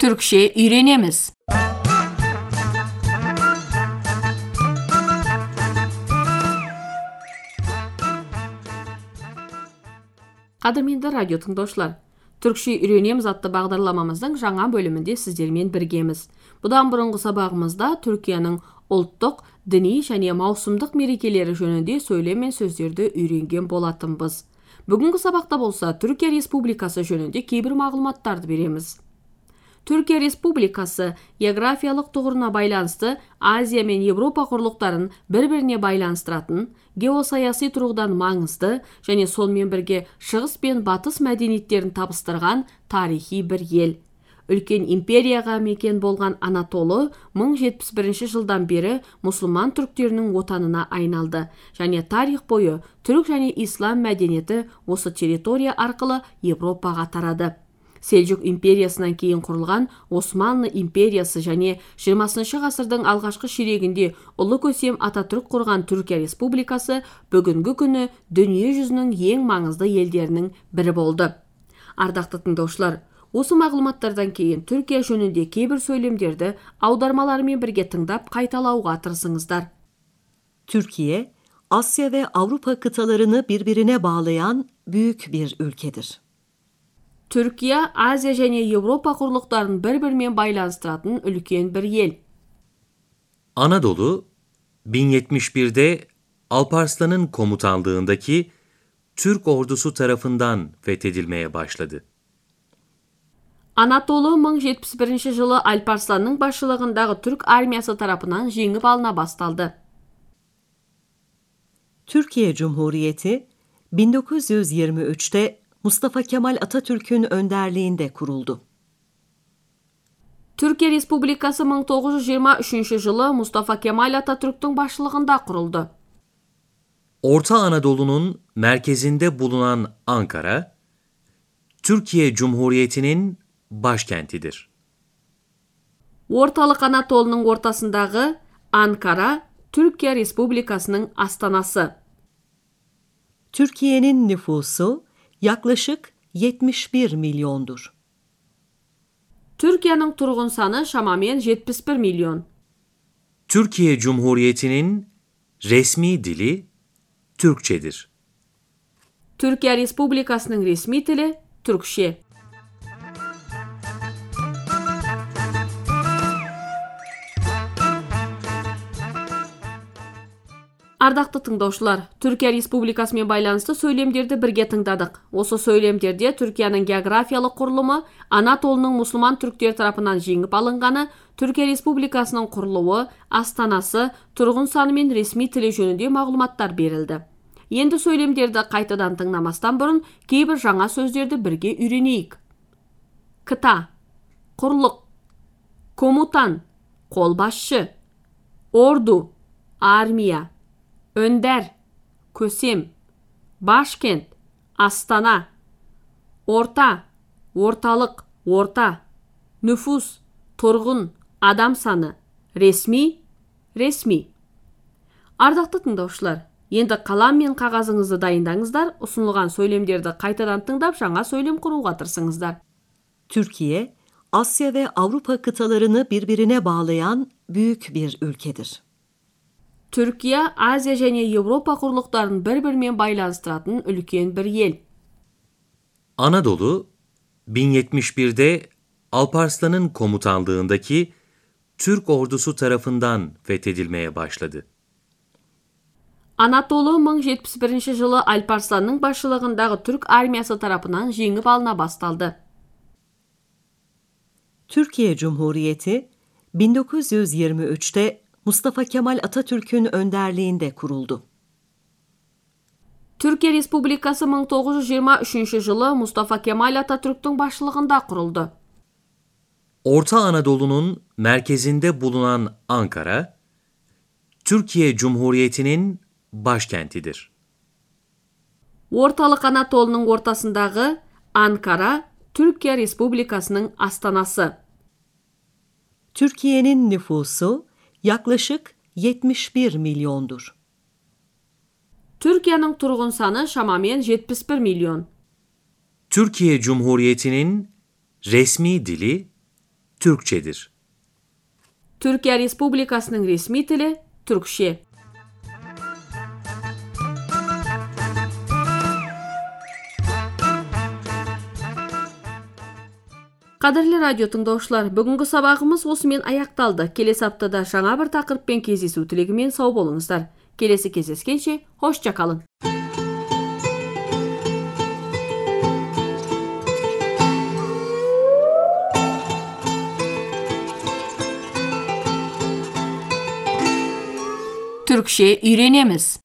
Türkçe öğrenemiz. Қадірменді радио тыңдаушылар, Түркше үйренеміз атты бағдарламамыздың жаңа бөлімінде сіздермен біргеміз. Бұдан бұрынғы сабағымызда Түркияның ұлттық, діни және маусымдық мерекелері жөнінде сөйлем мен сөздерді үйренген болатынбыз. Бүгінгі сабақта болса Түркия Республикасы жөнінде кейбір мағлұматтарды береміз түркия республикасы географиялық тұғырына байланысты азия мен еуропа құрлықтарын бір біріне байланыстыратын геосаяси тұрғыдан маңызды және сонымен бірге шығыс пен батыс мәдениеттерін табыстырған тарихи бір ел. Үлкен империяға мекен болған анатолы 1071 жылдан бері мұсылман түріктерінің отанына айналды және тарих бойы түрік және ислам мәдениеті осы территория арқылы европаға тарады. Селжук империясынан кейін құрылған османлы империясы және 20 ғасырдың алғашқы ширегінде ұлы көсем ататүрік құрған түркия республикасы бүгінгі күні дүние жүзінің ең маңызды елдерінің бірі болды ардақты тыңдаушылар осы мағлұматтардан кейін түркия жөнінде кейбір сөйлемдерді аудармаларымен бірге тыңдап қайталауға тырысыңыздар Türkiye, Asya ve Avrupa kıtalarını birbirine bağlayan büyük bir ülkedir. түркия азия және еуропа құрлықтарын бір бірімен байланыстыратын үлкен бір ел Anadolu 1071'de Alparslan'ın komutanlığındaki Türk ordusu tarafından fethedilmeye başladı. анатолы 1071 жылы альпарсланның басшылығындағы түрк армиясы тарапынан жеңіп алына басталды Türkiye Cumhuriyeti 1923'te Mustafa Kemal Atatürk'ün önderliğinde kuruldu. түркия республикасы 1923 жылы мұстафа кемаль ататүріктің басшылығында құрылды Orta Anadolu'nun merkezinde bulunan Ankara, Türkiye Cumhuriyeti'nin başkentidir. орталық анатолының ортасындағы анкара түркия республикасының астанасы Türkiye'nin nüfusu yaklaşık 71 milyondur. Türkiye'nin turgun sanı şamamen 71 milyon. Türkiye Cumhuriyeti'nin resmi dili Türkçedir. Türkiye Respublikası'nın resmi dili Türkçe. Ардақты тыңдаушылар түркия республикасымен байланысты сөйлемдерді бірге тыңдадық. Осы сөйлемдерде түркияның географиялық құрылымы анатолының мұсылман түріктер тарапынан жеңіп алынғаны түркия республикасының құрылуы астанасы тұрғын саны мен ресми тілі жөнінде мағлұматтар берілді. Енді сөйлемдерді қайтадан тыңдамастан бұрын кейбір жаңа сөздерді бірге үйренейік. Кыта құрлық комутан қолбасшы орду армия. Önder, Kösem, Başkent, Astana, Orta, Орталық, Орта, Nüfus, Тұрғын, Адам саны, Ресми, Ресми. Ардақты тыңдаушылар, енді қалам мен қағазыңызды дайындаңыздар, ұсынылған сөйлемдерді қайтадан тыңдап жаңа сөйлем құруға тырысыңыздар. Türkiye, Asya ve Avrupa kıtalarını birbirine bağlayan büyük bir ülkedir. түркия азия және еуропа құрлықтарын бір бірімен байланыстыратын үлкен бір ел Anadolu 1071'de Alparslan'ın komutanlığındaki Türk ordusu tarafından fethedilmeye başladı. анатолы 1071 жылы альпарсланның басшылығындағы түрк армиясы тарапынан жеңіп алына басталды Türkiye Cumhuriyeti 1923'te Mustafa Kemal Atatürk'ün önderliğinde kuruldu. түркия республикасы 1923 жылы мұстафа кемаль ататүріктің басшылығында құрылды Orta Anadolu'nun merkezinde bulunan Ankara, Türkiye Cumhuriyeti'nin başkentidir. орталық анатолының ортасындағы анкара түркия республикасының астанасы Türkiye'nin nüfusu yaklaşık 71 milyondur. Türkiye'nin turgun sanı şamamen 71 milyon. Türkiye Cumhuriyeti'nin resmi dili Türkçedir. Türkiye Respublikası'nın resmi dili Türkçe. Qadırlı radyo tыңдаушылар, бүгінгі сабағымыз осымен аяқталды. Келесі аптада жаңа бір тақырыппен кездесу тілегімен сау болыңыздар. Келесі кездескенше, hoşça kalın. Türkçe öğrenemiz.